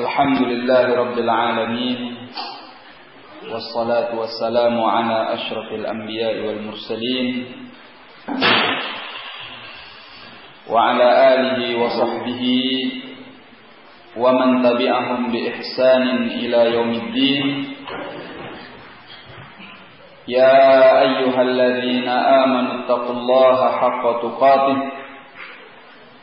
الحمد لله رب العالمين والصلاة والسلام على أشرف الأنبياء والمرسلين وعلى آله وصحبه ومن تبعهم بإحسان إلى يوم الدين. يا أيها الذين آمنوا اتقوا الله حق تقاته.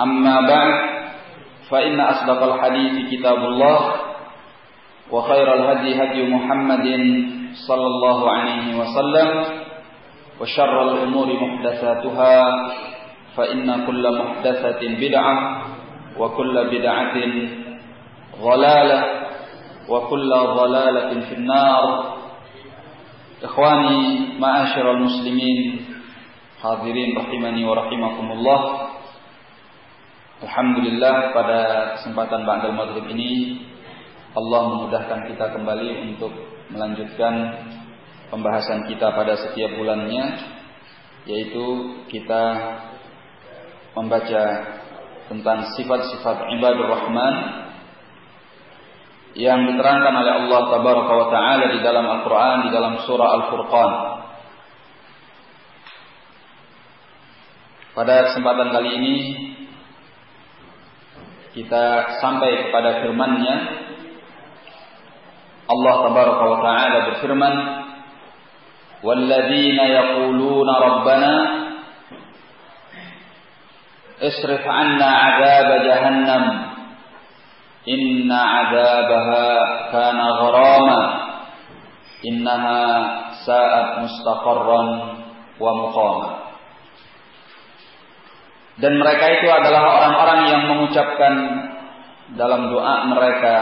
أما بعد فإن أصدق الحديث كتاب الله وخير الهدي هدي محمد صلى الله عليه وسلم وشر الأمور محدثاتها فإن كل محدثة بدعة وكل بدعة ضلالة وكل ضلالة في النار. إخواني معاشر المسلمين حاضرين رحمني ورحمكم الله Alhamdulillah pada kesempatan Ba'dal Maghrib ini Allah memudahkan kita kembali untuk melanjutkan pembahasan kita pada setiap bulannya yaitu kita membaca tentang sifat-sifat ibadur rahman yang diterangkan oleh Allah tabaraka wa taala di dalam Al-Qur'an di dalam surah Al-Furqan. Pada kesempatan kali ini kita sampai kepada firman-Nya. Allah tabaraka wa taala berfirman walladzina yaquluna rabbana isrif 'anna 'adzab jahannam inna 'adzabaha kana gharama innaha sa'at mustaqarran wa muqama dan mereka itu adalah orang-orang yang mengucapkan dalam doa mereka,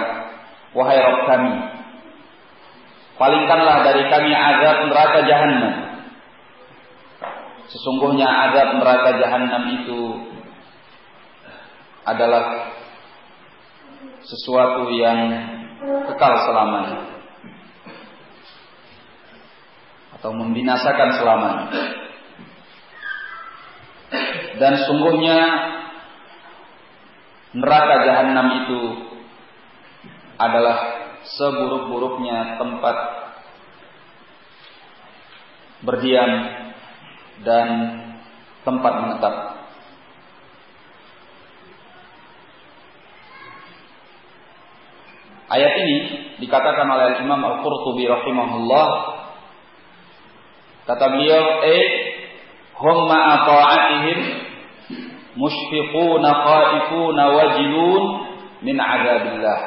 wahai Rabb kami, palingkanlah dari kami azab neraka jahanam. Sesungguhnya azab neraka jahanam itu adalah sesuatu yang kekal selamanya atau membinasakan selamanya dan sungguhnya neraka jahanam itu adalah seburuk-buruknya tempat berdiam dan tempat menetap. Ayat ini dikatakan oleh Imam Al-Qurtubi rahimahullah kata beliau eh hum ma'a ta'atihim mushfiquna khaifuna wajilun min azabillah.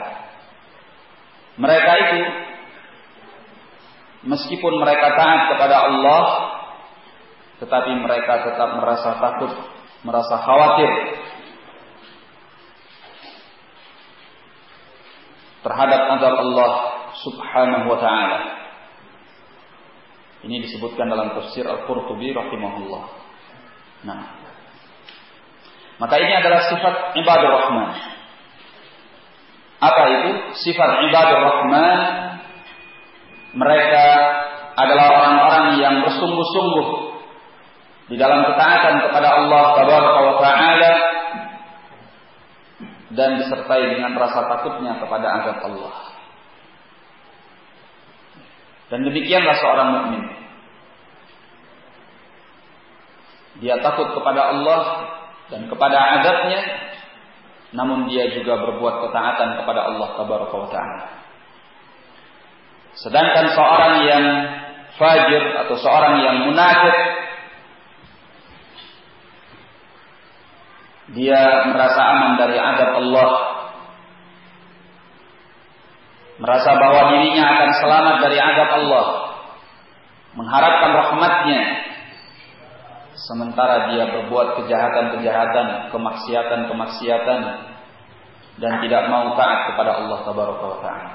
Mereka itu meskipun mereka taat kepada Allah tetapi mereka tetap merasa takut, merasa khawatir terhadap azab Allah Subhanahu wa taala. Ini disebutkan dalam tafsir Al-Qurtubi rahimahullah. Nah, maka ini adalah sifat ibadah rahman. Apa itu? Sifat ibadah rahman. Mereka adalah orang-orang yang bersungguh-sungguh di dalam ketaatan kepada Allah Taala dan disertai dengan rasa takutnya kepada azab Allah. Dan demikianlah seorang mukmin. Dia takut kepada Allah dan kepada azabnya, namun dia juga berbuat ketaatan kepada Allah taala. Sedangkan seorang yang fajir atau seorang yang munafik dia merasa aman dari azab Allah merasa bahwa dirinya akan selamat dari azab Allah mengharapkan rahmatnya sementara dia berbuat kejahatan-kejahatan, kemaksiatan-kemaksiatan dan tidak mau taat kepada Allah Tabaraka wa taala.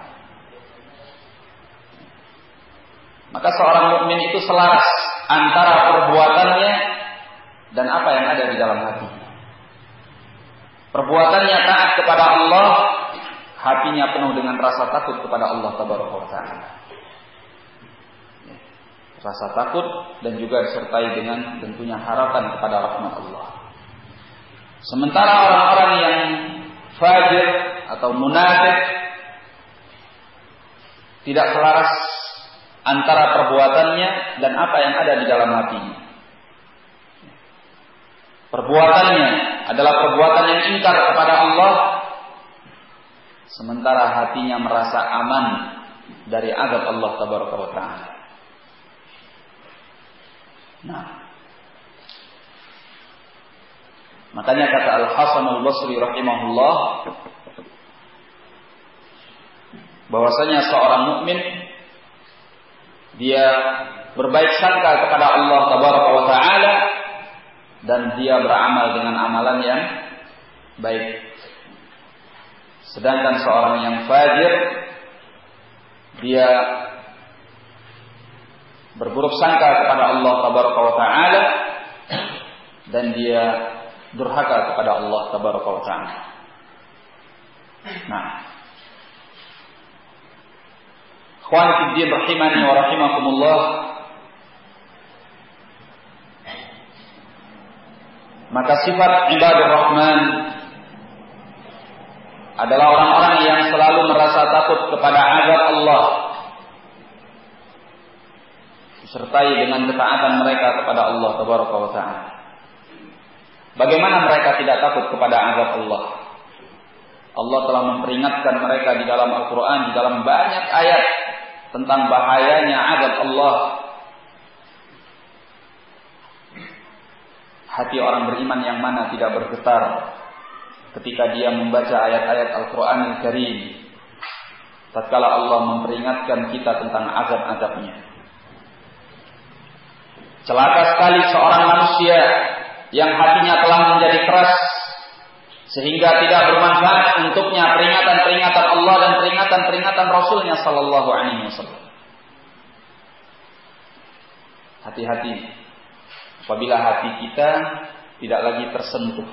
Maka seorang mukmin itu selaras antara perbuatannya dan apa yang ada di dalam hati. Perbuatannya taat kepada Allah, hatinya penuh dengan rasa takut kepada Allah Tabaraka wa taala. Rasa takut dan juga disertai dengan tentunya harapan kepada rahmat Allah. Sementara orang-orang yang fajir atau munafik tidak selaras antara perbuatannya dan apa yang ada di dalam hatinya. Perbuatannya adalah perbuatan yang ingkar kepada Allah, sementara hatinya merasa aman dari azab Allah taala. Nah, makanya kata Al Hasan Al Basri rahimahullah bahwasanya seorang mukmin dia berbaik sangka kepada Allah tabaraka wa taala dan dia beramal dengan amalan yang baik. Sedangkan seorang yang fajir dia berburuk sangka kepada Allah tabaraka wa taala dan dia durhaka kepada Allah tabaraka wa taala. Nah, Ikhwan fiddin rahimani wa rahimakumullah. Maka sifat ibadah rahman adalah orang-orang yang selalu merasa takut kepada azab Allah disertai dengan ketaatan mereka kepada Allah tabaraka wa taala. Bagaimana mereka tidak takut kepada azab Allah? Allah telah memperingatkan mereka di dalam Al-Quran, di dalam banyak ayat tentang bahayanya azab Allah. Hati orang beriman yang mana tidak bergetar ketika dia membaca ayat-ayat Al-Quran Al Karim. Tatkala Allah memperingatkan kita tentang azab-azabnya. Celaka sekali seorang manusia yang hatinya telah menjadi keras sehingga tidak bermanfaat untuknya peringatan-peringatan Allah dan peringatan-peringatan Rasulnya Sallallahu Alaihi Wasallam. Hati-hati apabila hati kita tidak lagi tersentuh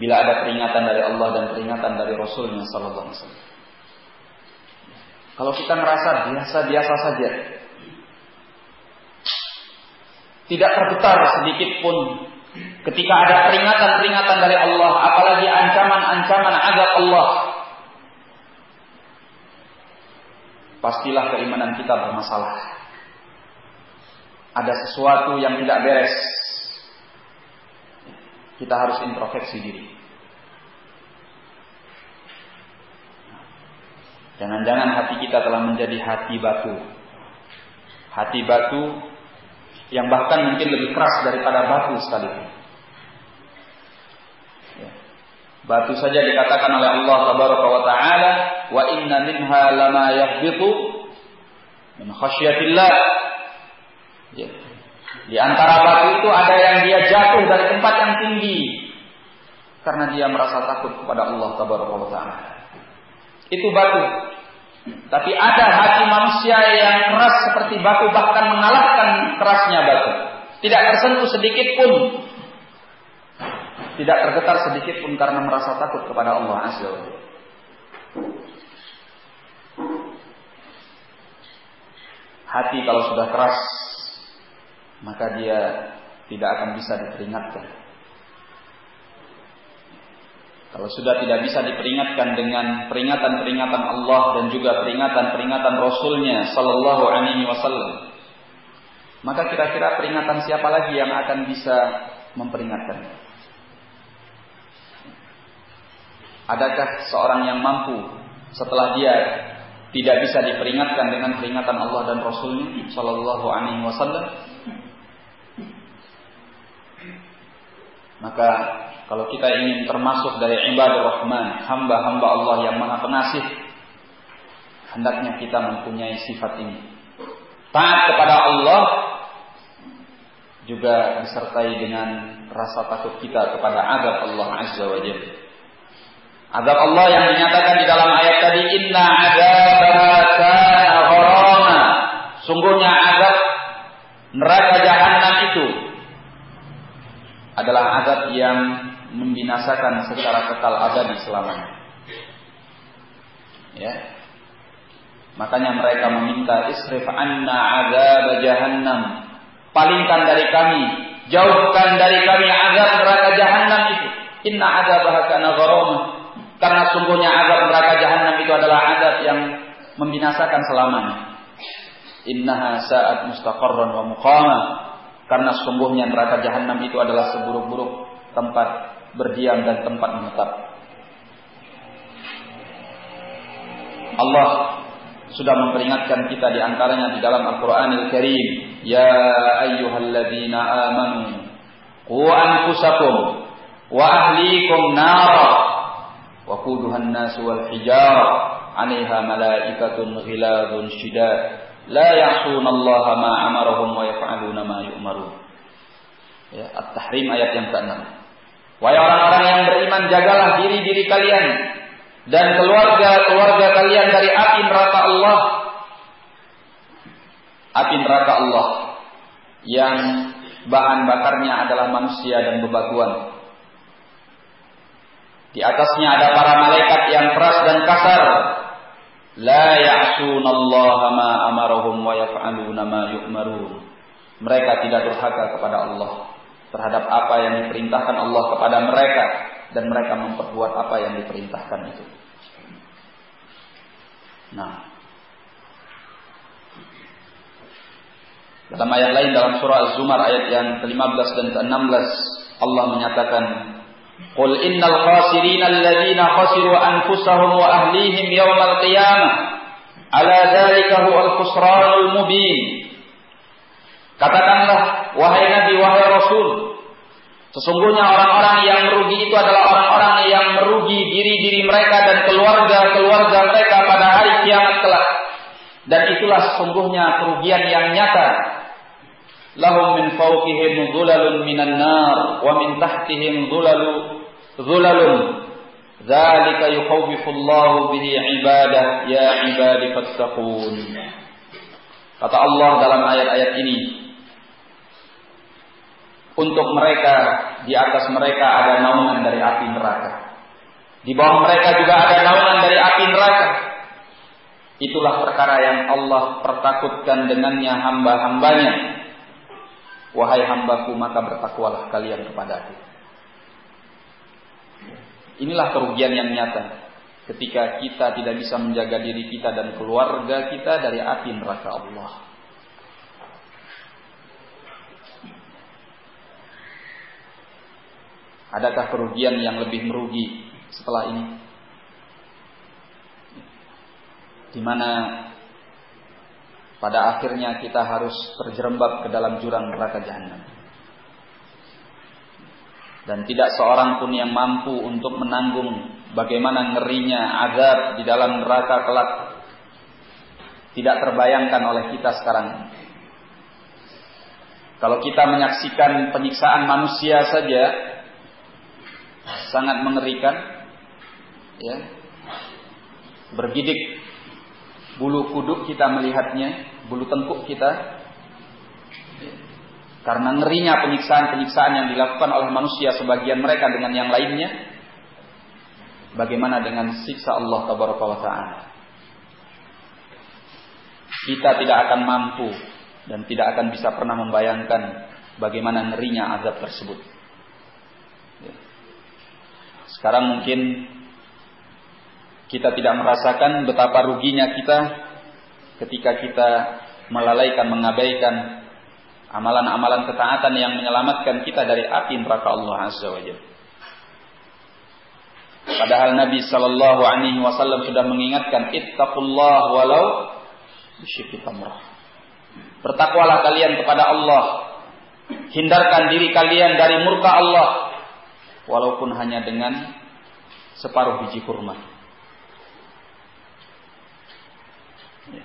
bila ada peringatan dari Allah dan peringatan dari Rasulnya Sallallahu Alaihi Wasallam. Kalau kita merasa biasa-biasa saja, tidak tergetar sedikit pun Ketika ada peringatan-peringatan dari Allah, apalagi ancaman-ancaman azab Allah, pastilah keimanan kita bermasalah. Ada sesuatu yang tidak beres. Kita harus introspeksi diri. Jangan-jangan hati kita telah menjadi hati batu. Hati batu yang bahkan mungkin lebih keras daripada batu sekalipun. Batu saja dikatakan oleh Allah tabaraka wa taala wa inna minha lama yahbitu min khasyatillah. Ya. Di antara batu itu ada yang dia jatuh dari tempat yang tinggi karena dia merasa takut kepada Allah tabaraka wa taala. Itu batu. Tapi ada hati manusia yang keras seperti batu bahkan mengalahkan kerasnya batu. Tidak tersentuh sedikit pun tidak tergetar sedikit pun karena merasa takut kepada Allah Azza wa Hati kalau sudah keras maka dia tidak akan bisa diperingatkan. Kalau sudah tidak bisa diperingatkan dengan peringatan-peringatan Allah dan juga peringatan-peringatan Rasulnya Sallallahu Alaihi Wasallam, maka kira-kira peringatan siapa lagi yang akan bisa memperingatkan? Adakah seorang yang mampu setelah dia tidak bisa diperingatkan dengan peringatan Allah dan Rasulnya Shallallahu Alaihi Wasallam? Maka kalau kita ingin termasuk dari ibadah Rahman, hamba-hamba Allah yang maha pengasih, hendaknya kita mempunyai sifat ini. Taat kepada Allah juga disertai dengan rasa takut kita kepada adab Allah Azza wa Jalla. Azab Allah yang dinyatakan di dalam ayat tadi inna adzabaha kana gharama. Sungguhnya azab neraka jahanam itu adalah azab yang membinasakan secara kekal abadi selamanya. Ya. Makanya mereka meminta isrif anna azab jahannam. Palingkan dari kami, jauhkan dari kami azab neraka jahanam itu. Inna azabaha kana. Karena sungguhnya azab neraka jahanam itu adalah azab yang membinasakan selamanya. Innaha sa'at mustaqarran wa muqama. Karena sungguhnya neraka jahanam itu adalah seburuk-buruk tempat berdiam dan tempat menetap. Allah sudah memperingatkan kita di antaranya di dalam Al-Qur'anil Karim, "Ya ayyuhalladzina amanu qu anfusakum wa ahlikum nara wa quduha an-nas wal hijar 'alaiha malaikatun ghiladun shidad la ya'suna Allah ma amarahum wa yaf'aluna ma yu'marun." Ya, At-Tahrim ayat yang ke-6. Wahai orang-orang yang beriman, jagalah diri-diri kalian dan keluarga-keluarga kalian dari api neraka Allah. Api neraka Allah yang bahan bakarnya adalah manusia dan bebatuan. Di atasnya ada para malaikat yang keras dan kasar. La ya'sunallaha ma amarahum wa yaf'aluna ma. Mereka tidak durhaka kepada Allah terhadap apa yang diperintahkan Allah kepada mereka dan mereka memperbuat apa yang diperintahkan itu. Nah, dalam ayat lain dalam surah Az-Zumar ayat yang ke-15 dan ke-16 Allah menyatakan Qul innal khasirina alladhina khasiru anfusahum wa ahlihim yawmal qiyamah. Ala dzalika huwal khusranul mubin Katakanlah wahai Nabi wahai Rasul Sesungguhnya orang-orang yang merugi itu adalah orang-orang yang merugi diri-diri mereka dan keluarga-keluarga mereka pada hari kiamat kelak. Dan itulah sesungguhnya kerugian yang nyata. Lahum min fawqihim dhulalun minan nar wa min tahtihim dhulalu dhulalun. Dzalika yukhawwifullahu bihi ibadah ya ibadi fattaqun. Kata Allah dalam ayat-ayat ini, untuk mereka, di atas mereka ada naungan dari api neraka. Di bawah mereka juga ada naungan dari api neraka. Itulah perkara yang Allah pertakutkan dengannya hamba-hambanya. Wahai hambaku, maka bertakwalah kalian kepadaku. Inilah kerugian yang nyata ketika kita tidak bisa menjaga diri kita dan keluarga kita dari api neraka Allah. Adakah kerugian yang lebih merugi setelah ini? Di mana pada akhirnya kita harus terjerembab ke dalam jurang neraka jahanam. Dan tidak seorang pun yang mampu untuk menanggung bagaimana ngerinya azab di dalam neraka kelak. Tidak terbayangkan oleh kita sekarang. Kalau kita menyaksikan penyiksaan manusia saja, sangat mengerikan ya. Bergidik bulu kuduk kita melihatnya bulu tengkuk kita ya. karena ngerinya penyiksaan-penyiksaan yang dilakukan oleh manusia sebagian mereka dengan yang lainnya bagaimana dengan siksa Allah taala? Kita tidak akan mampu dan tidak akan bisa pernah membayangkan bagaimana ngerinya azab tersebut sekarang mungkin kita tidak merasakan betapa ruginya kita ketika kita melalaikan, mengabaikan amalan-amalan ketaatan yang menyelamatkan kita dari api neraka Allah Azza wa Jalla. Padahal Nabi Shallallahu Alaihi Wasallam sudah mengingatkan, ittaqullah walau bisyikki tamrah. Bertakwalah kalian kepada Allah. Hindarkan diri kalian dari murka Allah walaupun hanya dengan separuh biji kurma. Ya.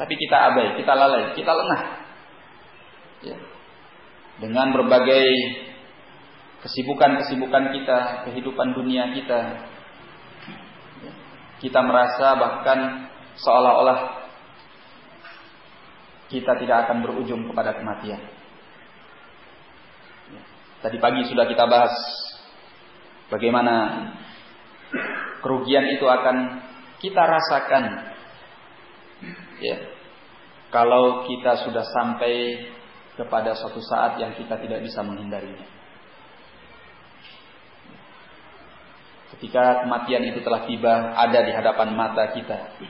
Tapi kita abai, kita lalai, kita lengah. Ya. Dengan berbagai kesibukan-kesibukan kita, kehidupan dunia kita. kita merasa bahkan seolah-olah kita tidak akan berujung kepada kematian. Tadi pagi sudah kita bahas bagaimana kerugian itu akan kita rasakan ya kalau kita sudah sampai kepada suatu saat yang kita tidak bisa menghindarinya. Ketika kematian itu telah tiba, ada di hadapan mata kita.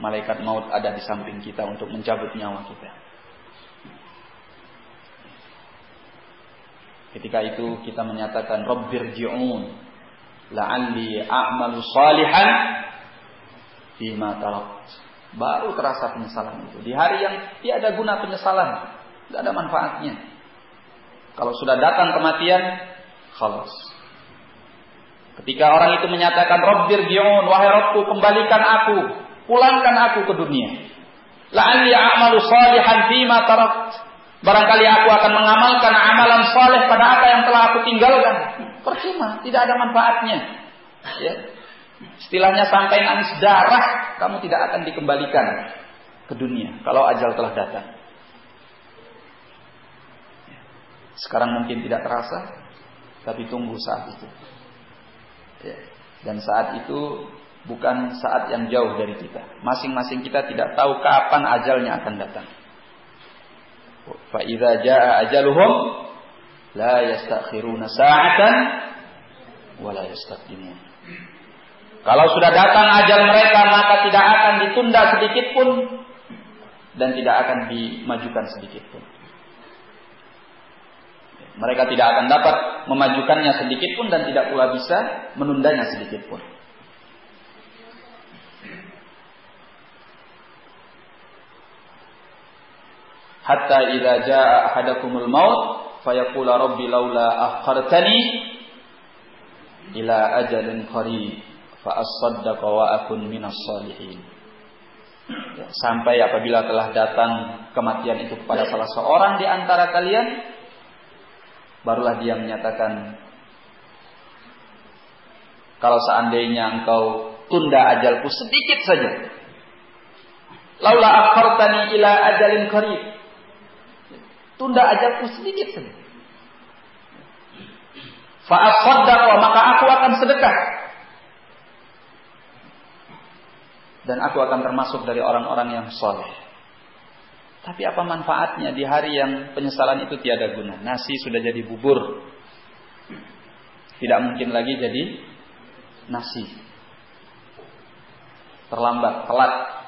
Malaikat maut ada di samping kita untuk mencabut nyawa kita. Ketika itu kita menyatakan Rabbir ji'un la'alli a'malu salihan fima tarakt. Baru terasa penyesalan itu. Di hari yang tiada guna penyesalan. Tidak ada manfaatnya. Kalau sudah datang kematian, khalas. Ketika orang itu menyatakan Rabbir ji'un, wahai Rabbku kembalikan aku, pulangkan aku ke dunia. La'alli a'malu salihan fima. Barangkali aku akan mengamalkan amalan soleh pada apa yang telah aku tinggalkan. Percuma, tidak ada manfaatnya. Ya. Istilahnya sampai nangis darah, kamu tidak akan dikembalikan ke dunia kalau ajal telah datang. Sekarang mungkin tidak terasa, tapi tunggu saat itu. Ya. Dan saat itu bukan saat yang jauh dari kita. Masing-masing kita tidak tahu kapan ajalnya akan datang. Fa idza jaa ajaluhum la yastakhiruna sa'atan wa. Kalau sudah datang ajal mereka maka tidak akan ditunda sedikit pun dan tidak akan dimajukan sedikit pun. Mereka tidak akan dapat memajukannya sedikit pun dan tidak pula bisa menundanya sedikit pun. Hatta idza jaa ahadakumul maut fayaqula rabbi laula akhartani ila ajalin qarib fa asaddaqa wa akun minas salihin. Ya, sampai apabila telah datang kematian itu kepada salah seorang di antara kalian barulah dia menyatakan kalau seandainya engkau tunda ajalku sedikit saja laula akhartani ila ajalin qarib Tunda ajalku sedikit saja. Fa'asaddaqa maka aku akan sedekah. Dan aku akan termasuk dari orang-orang yang soleh. Tapi apa manfaatnya di hari yang penyesalan itu tiada guna? Nasi sudah jadi bubur. Tidak mungkin lagi jadi nasi. Terlambat, telat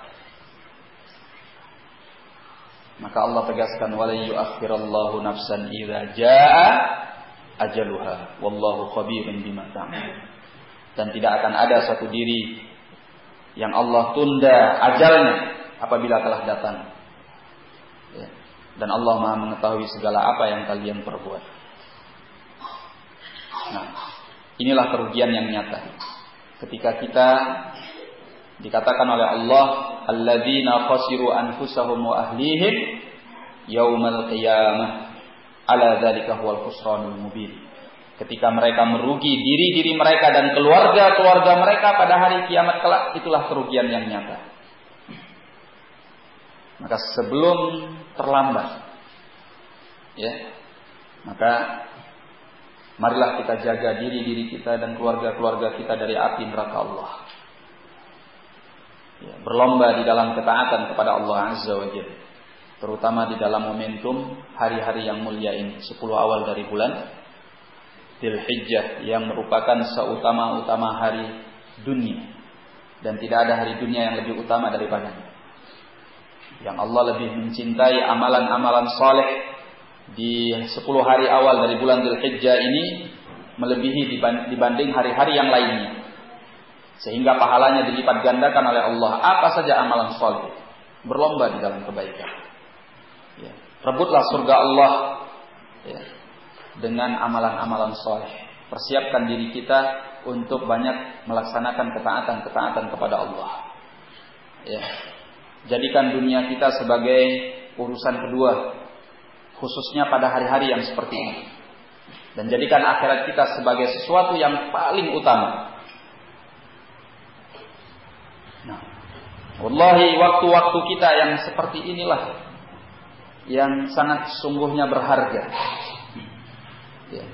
Maka Allah tegaskan wala yu'akhirallahu nafsan idza jaa ajaluha wallahu khabirun bima. Dan tidak akan ada satu diri yang Allah tunda ajalnya apabila telah datang. Ya. Dan Allah Maha mengetahui segala apa yang kalian perbuat. Nah, inilah kerugian yang nyata. Ketika kita Dikatakan oleh Allah, "Alladzina khasiru anfusahum wa ahlihim yaumal qiyamah." Ala dzalika huwal khusranul mubin. Ketika mereka merugi diri-diri mereka dan keluarga-keluarga mereka pada hari kiamat kelak, itulah kerugian yang nyata. Maka sebelum terlambat, ya, maka marilah kita jaga diri-diri kita dan keluarga-keluarga kita dari api neraka Allah berlomba di dalam ketaatan kepada Allah Azza wa Jalla. Terutama di dalam momentum hari-hari yang mulia ini, 10 awal dari bulan Dzulhijjah yang merupakan seutama-utama hari dunia dan tidak ada hari dunia yang lebih utama daripadanya. Yang Allah lebih mencintai amalan-amalan soleh di 10 hari awal dari bulan Dzulhijjah ini melebihi dibanding hari-hari yang lainnya. Sehingga pahalanya dilipat gandakan oleh Allah. Apa saja amalan soleh. Berlomba di dalam kebaikan. Ya. Rebutlah surga Allah. Ya. Dengan amalan-amalan soleh. Persiapkan diri kita untuk banyak melaksanakan ketaatan-ketaatan kepada Allah. Ya. Jadikan dunia kita sebagai urusan kedua. Khususnya pada hari-hari yang seperti ini. Dan jadikan akhirat kita sebagai sesuatu yang paling utama Wallahi waktu-waktu kita yang seperti inilah yang sangat sungguhnya berharga. Ya.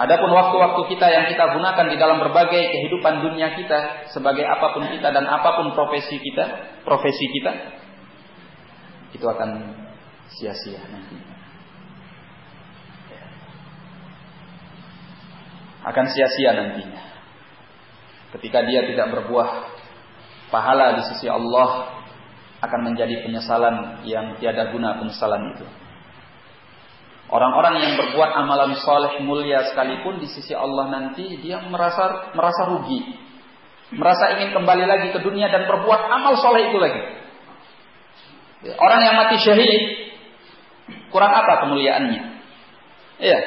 Adapun waktu-waktu kita yang kita gunakan di dalam berbagai kehidupan dunia kita sebagai apa pun kita dan apa pun profesi kita, profesi kita itu akan sia-sia nanti. Akan sia-sia nantinya. Ketika dia tidak berbuah pahala di sisi Allah akan menjadi penyesalan yang tiada guna penyesalan itu. Orang-orang yang berbuat amalan soleh mulia sekalipun di sisi Allah nanti dia merasa merasa rugi, merasa ingin kembali lagi ke dunia dan berbuat amal soleh itu lagi. Orang yang mati syahid kurang apa kemuliaannya? Iya.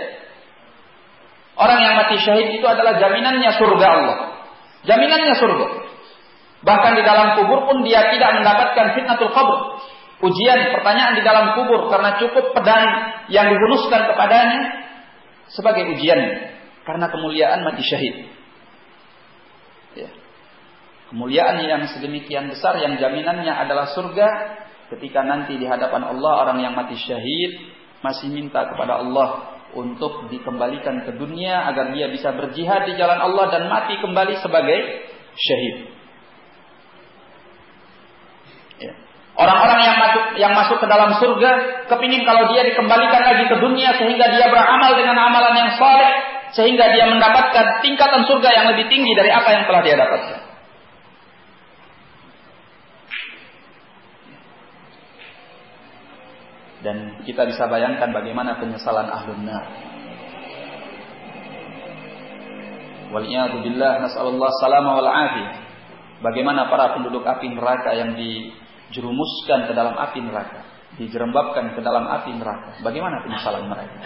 Orang yang mati syahid itu adalah jaminannya surga Allah. Jaminannya surga. Bahkan di dalam kubur pun dia tidak mendapatkan fitnatul qabr. Ujian, pertanyaan di dalam kubur karena cukup pedang yang dihunuskan kepadanya sebagai ujian karena kemuliaan mati syahid. Ya. Kemuliaan yang sedemikian besar yang jaminannya adalah surga ketika nanti di hadapan Allah orang yang mati syahid masih minta kepada Allah untuk dikembalikan ke dunia agar dia bisa berjihad di jalan Allah dan mati kembali sebagai syahid. Orang-orang yang masuk yang masuk ke dalam surga kepingin kalau dia dikembalikan lagi ke dunia sehingga dia beramal dengan amalan yang soleh sehingga dia mendapatkan tingkatan surga yang lebih tinggi dari apa yang telah dia dapatkan. Dan kita bisa bayangkan bagaimana penyesalan ahlun nar. Waliyadu billah nasallallahu salama wal Bagaimana para penduduk api neraka yang di dijerumuskan ke dalam api neraka, dijerembabkan ke dalam api neraka. Bagaimana penyesalan mereka?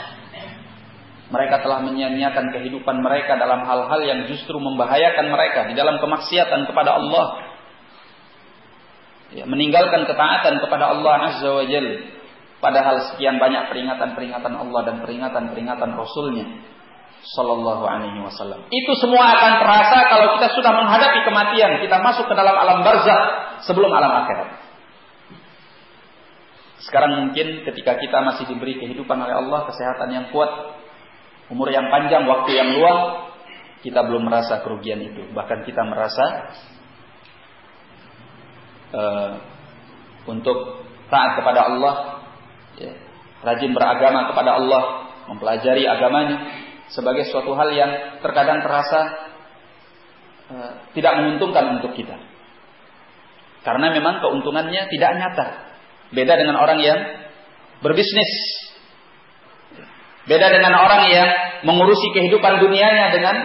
Mereka telah menyia-nyiakan kehidupan mereka dalam hal-hal yang justru membahayakan mereka di dalam kemaksiatan kepada Allah. Ya, meninggalkan ketaatan kepada Allah Azza wa Jal. Padahal sekian banyak peringatan-peringatan Allah dan peringatan-peringatan Rasulnya. Sallallahu alaihi wasallam. Itu semua akan terasa kalau kita sudah menghadapi kematian. Kita masuk ke dalam alam barzah sebelum alam akhirat. Sekarang mungkin ketika kita masih diberi kehidupan oleh Allah, kesehatan yang kuat, umur yang panjang, waktu yang luang, kita belum merasa kerugian itu. Bahkan kita merasa uh, untuk taat kepada Allah, ya, rajin beragama kepada Allah, mempelajari agamanya sebagai suatu hal yang terkadang terasa uh, tidak menguntungkan untuk kita. Karena memang keuntungannya tidak nyata. Beda dengan orang yang berbisnis. Beda dengan orang yang mengurusi kehidupan dunianya dengan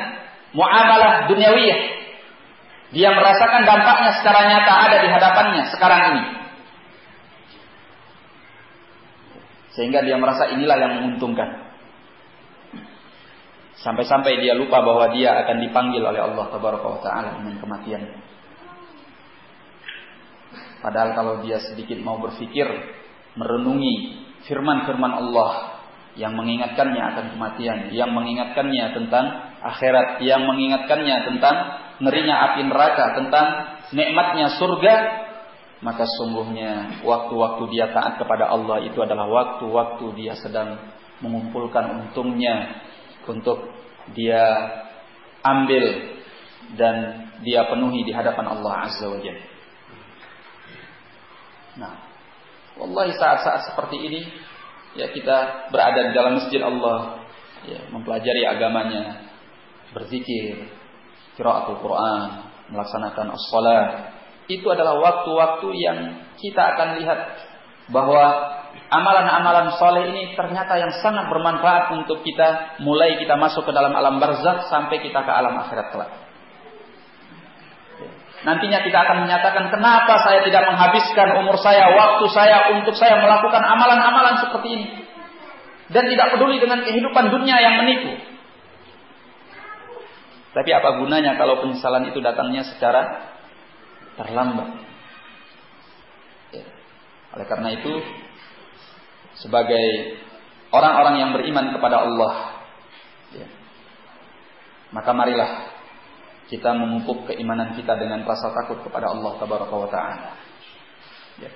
muamalah duniawiyah. Dia merasakan dampaknya secara nyata ada di hadapannya sekarang ini. Sehingga dia merasa inilah yang menguntungkan. Sampai-sampai dia lupa bahwa dia akan dipanggil oleh Allah Taala dengan kematian. Padahal kalau dia sedikit mau berpikir, merenungi firman-firman Allah yang mengingatkannya akan kematian, yang mengingatkannya tentang akhirat, yang mengingatkannya tentang ngerinya api neraka, tentang nikmatnya surga, maka sungguhnya waktu-waktu dia taat kepada Allah itu adalah waktu-waktu dia sedang mengumpulkan untungnya untuk dia ambil dan dia penuhi di hadapan Allah Azza wa Jalla. Nah, wallahi saat-saat seperti ini ya kita berada di dalam masjid Allah, ya mempelajari agamanya, berzikir, qiraatul Quran, melaksanakan as-salat. Itu adalah waktu-waktu yang kita akan lihat bahwa amalan-amalan soleh ini ternyata yang sangat bermanfaat untuk kita mulai kita masuk ke dalam alam barzakh sampai kita ke alam akhirat kelak. Nantinya kita akan menyatakan kenapa saya tidak menghabiskan umur saya, waktu saya untuk saya melakukan amalan-amalan seperti ini. Dan tidak peduli dengan kehidupan dunia yang menipu. Tapi apa gunanya kalau penyesalan itu datangnya secara terlambat. Ya. Oleh karena itu, sebagai orang-orang yang beriman kepada Allah, ya, maka marilah kita memupuk keimanan kita dengan rasa takut kepada Allah Tabaraka wa taala. Ya,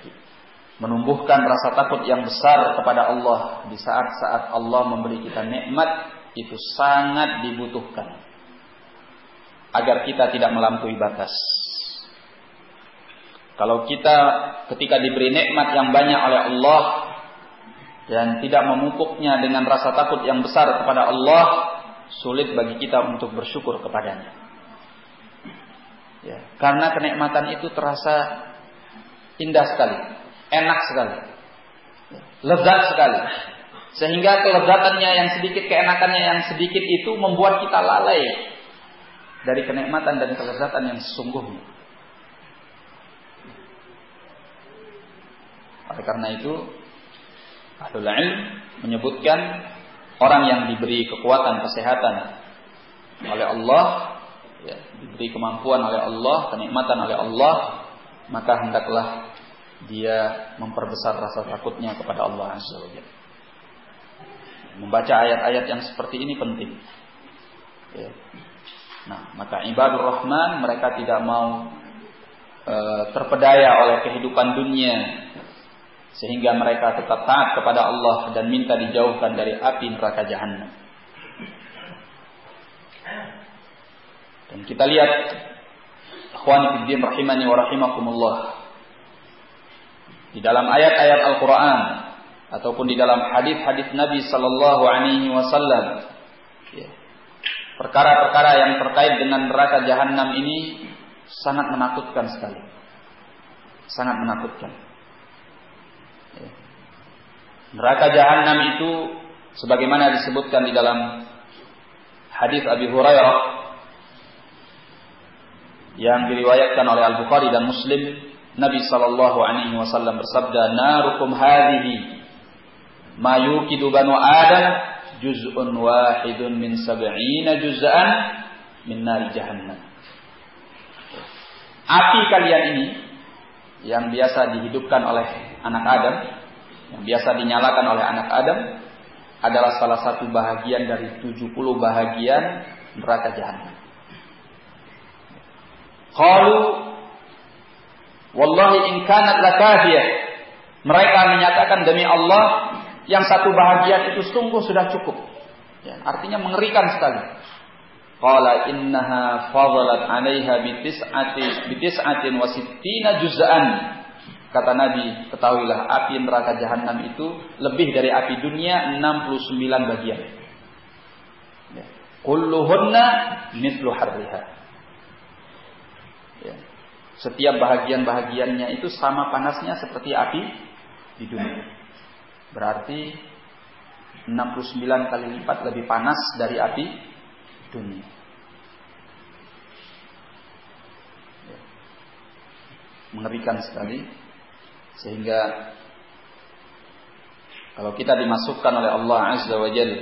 menumbuhkan rasa takut yang besar kepada Allah di saat-saat Allah memberi kita nikmat itu sangat dibutuhkan agar kita tidak melampaui batas. Kalau kita ketika diberi nikmat yang banyak oleh Allah dan tidak memupuknya dengan rasa takut yang besar kepada Allah, sulit bagi kita untuk bersyukur kepadanya. Ya, karena kenikmatan itu terasa indah sekali, enak sekali, lezat sekali. Sehingga kelezatannya yang sedikit, keenakannya yang sedikit itu membuat kita lalai dari kenikmatan dan kelezatan yang sesungguhnya. Oleh karena itu, Ahlul Ilm menyebutkan orang yang diberi kekuatan kesehatan oleh Allah ya, diberi kemampuan oleh Allah, kenikmatan oleh Allah, maka hendaklah dia memperbesar rasa takutnya kepada Allah Azza wa Membaca ayat-ayat yang seperti ini penting. Ya. Nah, maka ibadur rahman mereka tidak mau e, terpedaya oleh kehidupan dunia sehingga mereka tetap taat kepada Allah dan minta dijauhkan dari api neraka jahanam. Dan kita lihat ikhwan fiddin rahimani wa rahimakumullah. Di dalam ayat-ayat Al-Qur'an ataupun di dalam hadis-hadis Nabi sallallahu alaihi wasallam ya, perkara-perkara yang terkait dengan neraka jahanam ini sangat menakutkan sekali. Sangat menakutkan. Ya. Neraka jahanam itu sebagaimana disebutkan di dalam hadis Abi Hurairah yang diriwayatkan oleh Al Bukhari dan Muslim Nabi sallallahu alaihi wasallam bersabda narukum hadhihi ma yukidu banu adam juz'un wahidun min sab'ina juz'an min nar jahannam. Api kalian ini yang biasa dihidupkan oleh anak Adam yang biasa dinyalakan oleh anak Adam adalah salah satu bahagian dari 70 bahagian neraka jahanam Qalu Wallahi in kanat lakafiyah. Mereka menyatakan demi Allah yang satu bahagian itu sungguh sudah cukup. Ya, artinya mengerikan sekali. Qala innaha fadlat 'alaiha bitis'ati bitis'atin wa sittina juz'an. Kata Nabi, ketahuilah api neraka jahanam itu lebih dari api dunia 69 bagian. Ya. Kulluhunna mithlu harriha. Ya. Setiap bahagian-bahagiannya itu sama panasnya seperti api di dunia. Berarti 69 kali lipat lebih panas dari api dunia. Ya. Mengerikan sekali. Sehingga kalau kita dimasukkan oleh Allah Azza wa Jalla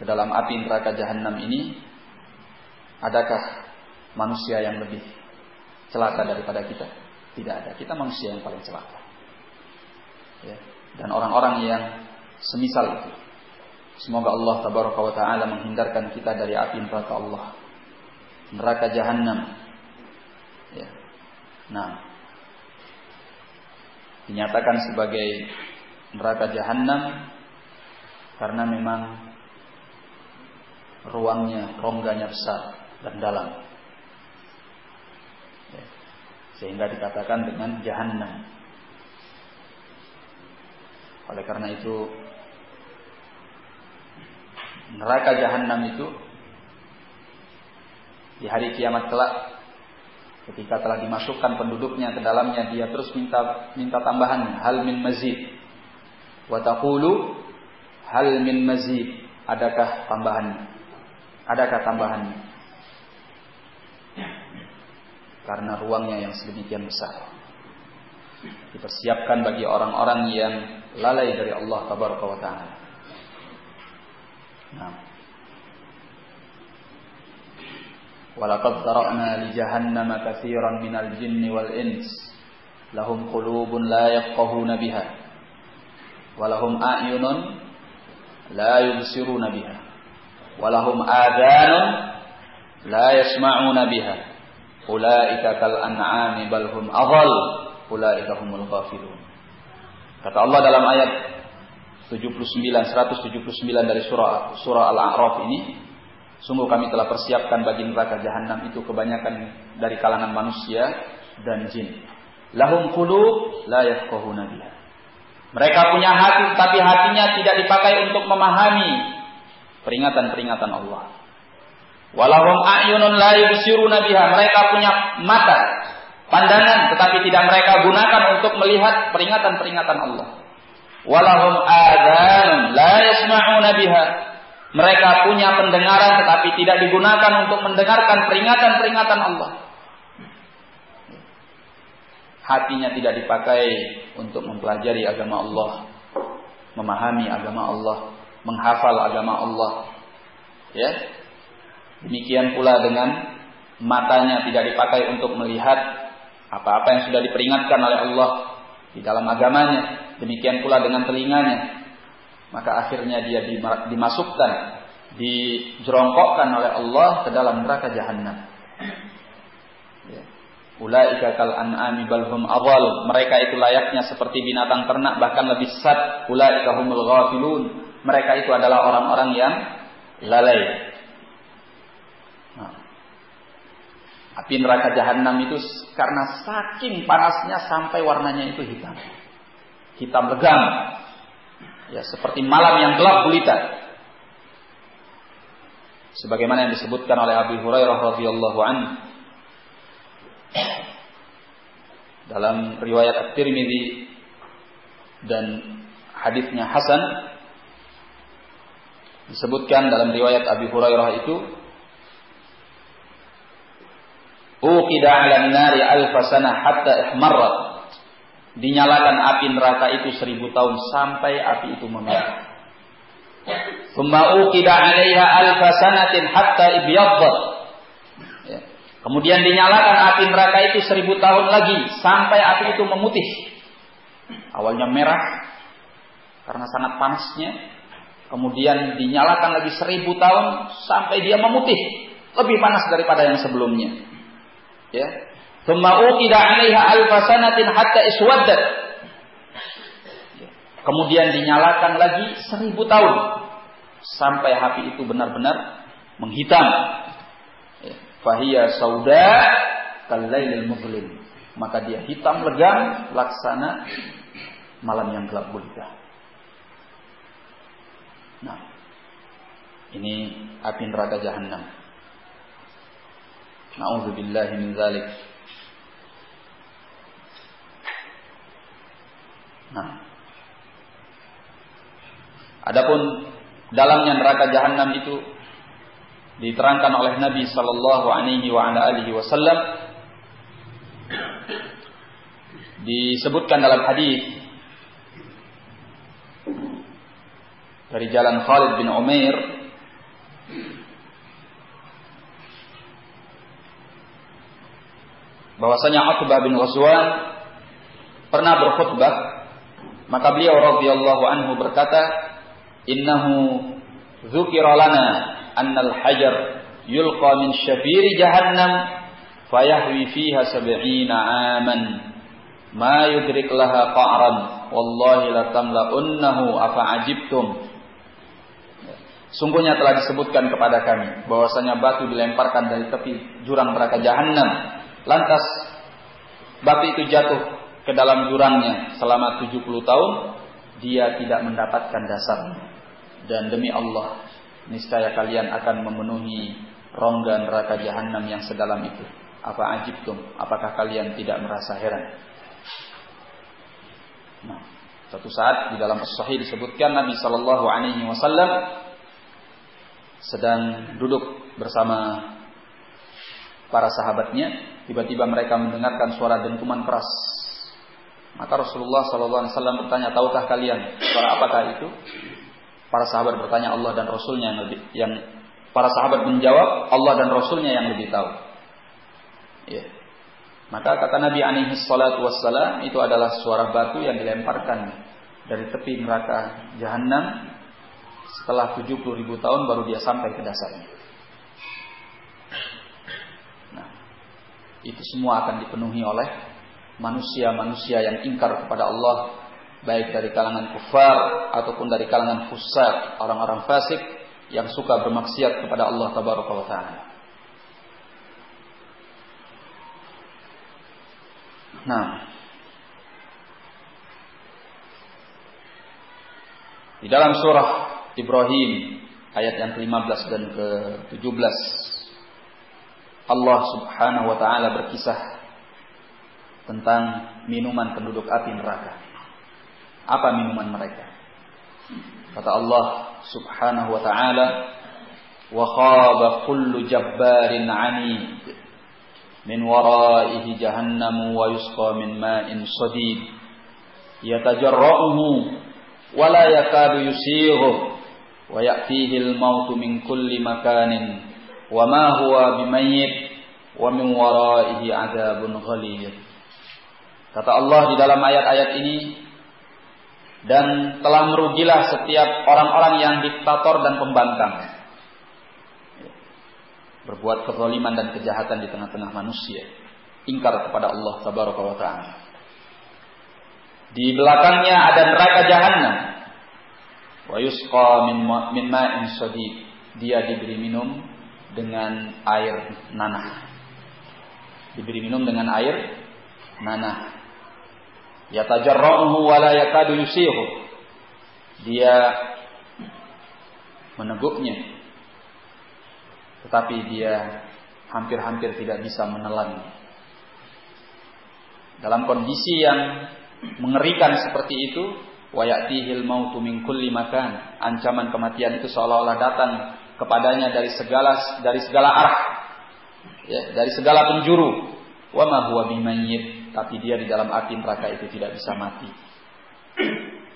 ke dalam api neraka jahanam ini, adakah manusia yang lebih celaka daripada kita? Tidak ada. Kita manusia yang paling celaka. Ya. Dan orang-orang yang semisal itu. Semoga Allah tabaraka wa taala menghindarkan kita dari api neraka Allah. Neraka jahanam. Ya. Nah. Dinyatakan sebagai neraka jahanam karena memang ruangnya, rongganya besar dan dalam sehingga dikatakan dengan jahanam. Oleh karena itu neraka jahanam itu di hari kiamat kelak ketika telah dimasukkan penduduknya ke dalamnya dia terus minta minta tambahan hal min mazid? Wa taqulu hal min mazid? Adakah tambahannya adakah tambahannya karena ruangnya yang sedemikian besar. Dipersiapkan bagi orang-orang yang lalai dari Allah Tabaraka wa taala. Nah. Walaqad zara'na li jahannama katsiran minal jinni wal ins lahum qulubun la yafqahuna biha wa lahum a'yunun la yubsiruna biha wa lahum adhanun la yasma'una biha ulaika kal an'ami bal hum adhal ulaika humul ghafilun. Kata Allah dalam ayat 79 179 dari surah surah Al-A'raf ini sungguh kami telah persiapkan bagi neraka jahanam itu kebanyakan dari kalangan manusia dan jin. Lahum qulub la yafqahuna biha. Mereka punya hati tapi hatinya tidak dipakai untuk memahami peringatan-peringatan Allah walahum a'yunun la yubsiruna biha. Mereka punya mata pandangan tetapi tidak mereka gunakan untuk melihat peringatan-peringatan Allah. Walahum adan la yasma'una biha. Mereka punya pendengaran tetapi tidak digunakan untuk mendengarkan peringatan-peringatan Allah. Hatinya tidak dipakai untuk mempelajari agama Allah memahami agama Allah menghafal agama Allah. Ya demikian pula dengan matanya tidak dipakai untuk melihat apa-apa yang sudah diperingatkan oleh Allah di dalam agamanya Demikian pula dengan telinganya. Maka akhirnya dia dimasukkan, dijerongkokkan oleh Allah ke dalam neraka jahanam. Ya. Ulaika kal an'ami bal hum awal. Mereka itu layaknya seperti binatang ternak bahkan lebih sesat. Ulaika humul ghafilun. Mereka itu adalah orang-orang yang lalai. Nah. Api neraka jahanam itu karena saking panasnya sampai warnanya itu hitam hitam legam. Ya, seperti malam yang gelap gulita. Sebagaimana yang disebutkan oleh Abu Hurairah radhiyallahu an dalam riwayat At-Tirmidzi dan hadisnya Hasan disebutkan dalam riwayat Abi Hurairah itu Uqida 'ala nari alfasana hatta ihmarrat dinyalakan api neraka itu seribu tahun sampai api itu memerah. Thumma uqida 'alaiha alfa sanatin hatta ibyaddat. Ya. Kemudian dinyalakan api neraka itu seribu tahun lagi sampai api itu memutih. Awalnya merah karena sangat panasnya. Kemudian dinyalakan lagi seribu tahun sampai dia memutih. Lebih panas daripada yang sebelumnya. Ya, Thumma uqida 'alaiha alfasanatin hatta iswaddat. Kemudian dinyalakan lagi seribu tahun sampai api itu benar-benar menghitam. Ya, Fahiyya sauda kalailil muzlim. Maka dia hitam legam laksana malam yang gelap gulita. Nah, ini api neraka jahanam. Nauzubillahi min dzalik. Nah. Adapun dalamnya neraka jahanam itu diterangkan oleh Nabi sallallahu alaihi wasallam disebutkan dalam hadis dari jalan Khalid bin Umair bahwasanya Utbah bin Ghazwan pernah berkhutbah maka beliau radhiyallahu anhu berkata, "Innahu dzukira lana annal hajar yulqa min syafiri jahannam fayahwi fiha sab'ina aman ma yudrik laha qa'ran wallahi la tamla'unnahu afa ajibtum? Sungguhnya telah disebutkan kepada kami bahwasanya batu dilemparkan dari tepi jurang neraka jahanam lantas batu itu jatuh ke dalam jurangnya selama 70 tahun, dia tidak mendapatkan dasar. Dan demi Allah, niscaya kalian akan memenuhi rongga neraka jahanam yang sedalam itu. Apa ajibtum? Apakah kalian tidak merasa heran? Nah, suatu saat di dalam Sahih disebutkan Nabi Shallallahu Alaihi Wasallam sedang duduk bersama para sahabatnya. Tiba-tiba mereka mendengarkan suara dentuman keras maka Rasulullah SAW bertanya, tahukah kalian suara apakah itu? Para sahabat bertanya Allah dan Rasulnya yang lebih, yang para sahabat menjawab Allah dan Rasulnya yang lebih tahu. Ya. Maka kata Nabi alaihi salatu wassalam itu adalah suara batu yang dilemparkan dari tepi neraka jahanam setelah 70 ribu tahun baru dia sampai ke dasarnya. Itu semua akan dipenuhi oleh manusia-manusia yang ingkar kepada Allah baik dari kalangan kufar ataupun dari kalangan fusaq, orang-orang fasik yang suka bermaksiat kepada Allah tabaraka wa taala. Nah, di dalam surah Ibrahim ayat yang ke-15 dan ke-17 Allah Subhanahu wa taala berkisah tentang minuman penduduk api neraka. Apa minuman mereka? Kata Allah Subhanahu wa taala, "Wa khaba kullu jabbarin 'anid min waraihi jahannam wa yusqa min ma'in sadid yatajarra'uhu wa la yakadu yusighu wa ya'tihi al-mautu min kulli makanin wa ma huwa bimayyit wa min waraihi adzabun ghalid. Kata Allah di dalam ayat-ayat ini dan telah merugilah setiap orang-orang yang diktator dan pembangkang. Berbuat kezaliman dan kejahatan di tengah-tengah manusia. Ingkar kepada Allah tabaraka wa ta'ala. Di belakangnya ada neraka jahanam. Wa yusqa min ma'in sadid. Dia diberi minum dengan air nanah. Diberi minum dengan air nanah. Yatajarra'uhu wa la yakadu yusihu. Dia meneguknya. Tetapi dia hampir-hampir tidak bisa menelan. Dalam kondisi yang mengerikan seperti itu, wa ya'tihil mautu min kulli makan. Ancaman kematian itu seolah-olah datang kepadanya dari segala dari segala arah. Ya, dari segala penjuru. Wa ma huwa bimayyit. Tapi dia di dalam api neraka itu tidak bisa mati.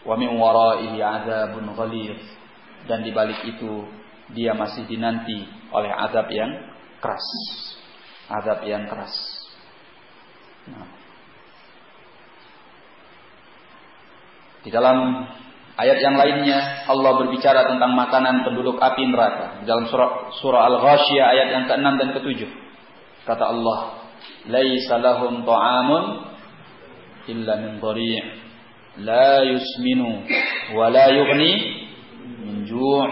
Wa min waraihi adzabun ghalidh. Dan di balik itu dia masih dinanti oleh azab yang keras. Azab yang keras. Nah. di dalam Ayat yang lainnya Allah berbicara tentang makanan penduduk api neraka. Dalam surah, surah Al-Ghasyiyah ayat yang ke-6 dan ke-7. Kata Allah, "Laisa lahum ta'amun illa min dhari' la yusminu wa la yughni min ju'."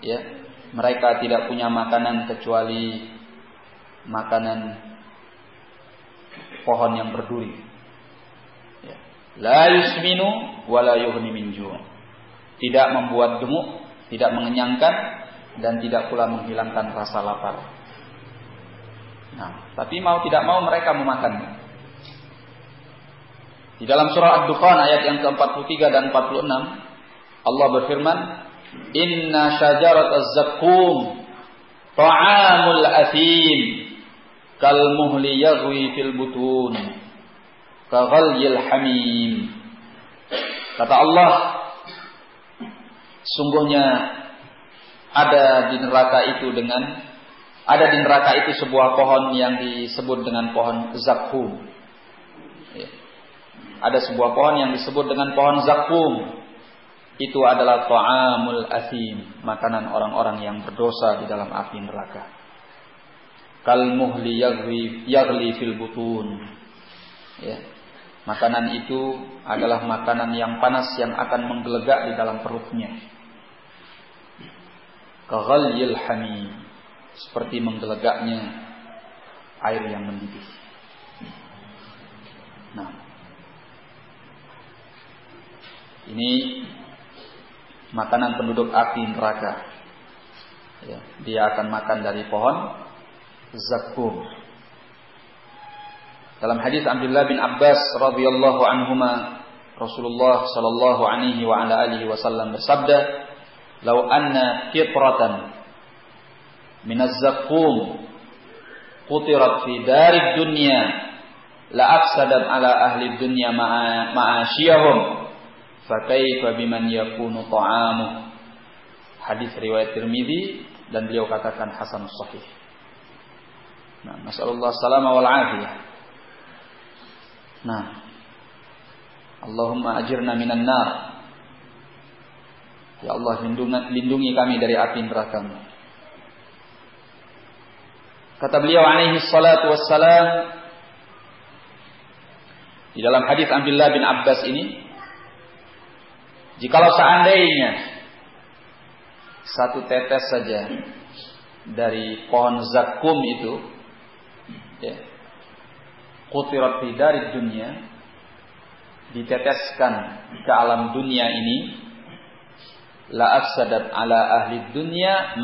Ya, mereka tidak punya makanan kecuali makanan pohon yang berduri. La yusminu wa la yughni min Tidak membuat gemuk, tidak mengenyangkan dan tidak pula menghilangkan rasa lapar. Nah, tapi mau tidak mau mereka memakannya. Di dalam surah Ad-Dukhan ayat yang ke-43 dan 46 Allah berfirman, "Inna syajarat az-zaqqum ta'amul athim kal muhli yaghwi fil butun." Kaghalyil hamim. Kata Allah, sungguhnya ada di neraka itu dengan ada di neraka itu sebuah pohon yang disebut dengan pohon zakum. Ya. Ada sebuah pohon yang disebut dengan pohon zakum. Itu adalah ta'amul athim, makanan orang-orang yang berdosa di dalam api neraka. Kal muhli fil butun. Ya. Makanan itu adalah makanan yang panas yang akan menggelegak di dalam perutnya. Kaghalyil hamim. Seperti menggelegaknya air yang mendidih. Nah. Ini makanan penduduk api neraka. Ya, dia akan makan dari pohon zakum dalam hadis Abdullah bin Abbas radhiyallahu anhuma Rasulullah sallallahu alaihi wa ala alihi wasallam bersabda, "Lau anna qitratan min az-zaqqum qutirat fi darid dunya la afsadat ala ahli dunya ma'ashiyahum fa kaifa biman yakunu ta'amu." Hadis riwayat Tirmizi dan beliau katakan hasan sahih. Nah, masallallahu salama wal afiyah. Nah. Allahumma ajirna minan nar. Ya Allah lindungi, kami dari api neraka. Kata beliau alaihi salatu wassalam di dalam hadis Abdullah bin Abbas ini, jikalau seandainya satu tetes saja dari pohon zakum itu, ya, kutirat dari dunia, diteteskan ke alam dunia ini, la afsadat ala ahli dunya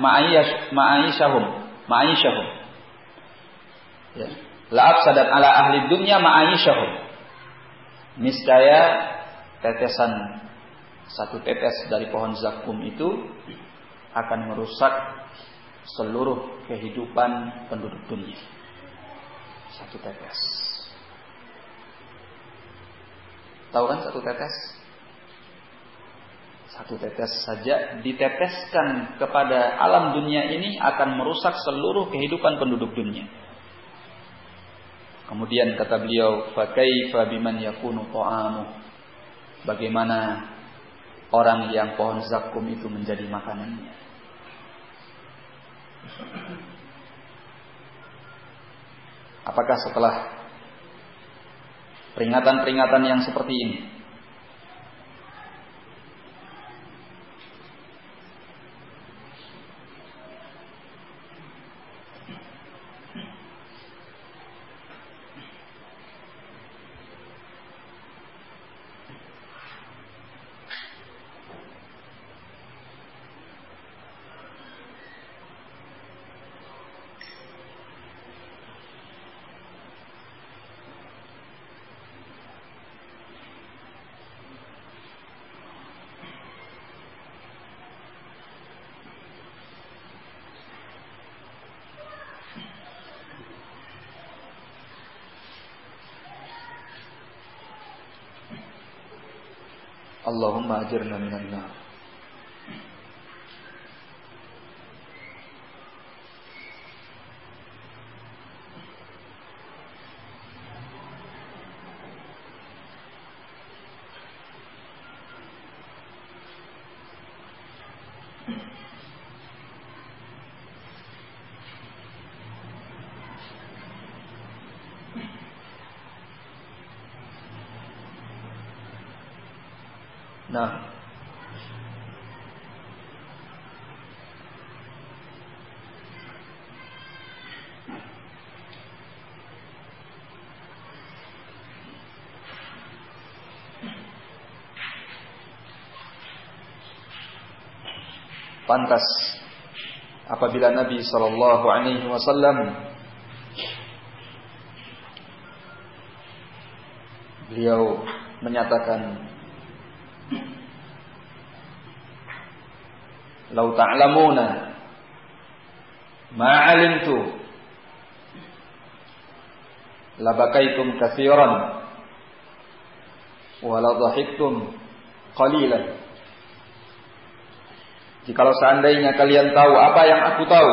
ma'ayyashahum ma'ayyashahum ya. La afsadat ala ahli dunya ma'ayyashahum niscaya tetesan satu tetes dari pohon zakum itu akan merusak seluruh kehidupan penduduk dunia satu tetes tahu kan satu tetes satu tetes saja diteteskan kepada alam dunia ini akan merusak seluruh kehidupan penduduk dunia. Kemudian kata beliau, "Fakaifa biman yakunu ta'amu?" Bagaimana orang yang pohon zakum itu menjadi makanannya? Apakah setelah peringatan-peringatan yang seperti ini Allahumma ajirna nar. Nah, pantas apabila Nabi Shallallahu Alaihi Wasallam beliau menyatakan Lau ta'lamuna ma 'alimtu labakaitum katsiran wa la dhahiktum qalilan Jikalau seandainya kalian tahu apa yang aku tahu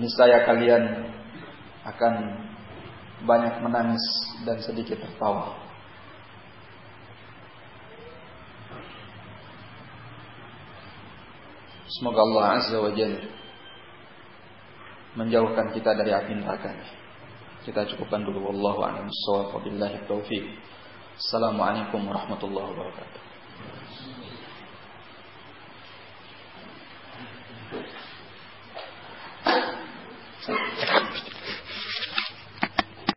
niscaya kalian akan banyak menangis dan sedikit tertawa. Semoga Allah Azza wa Jalla menjauhkan kita dari api neraka. Kita cukupkan dulu wallahu a'lam bissawab wa billahi taufiq. Assalamualaikum warahmatullahi wabarakatuh.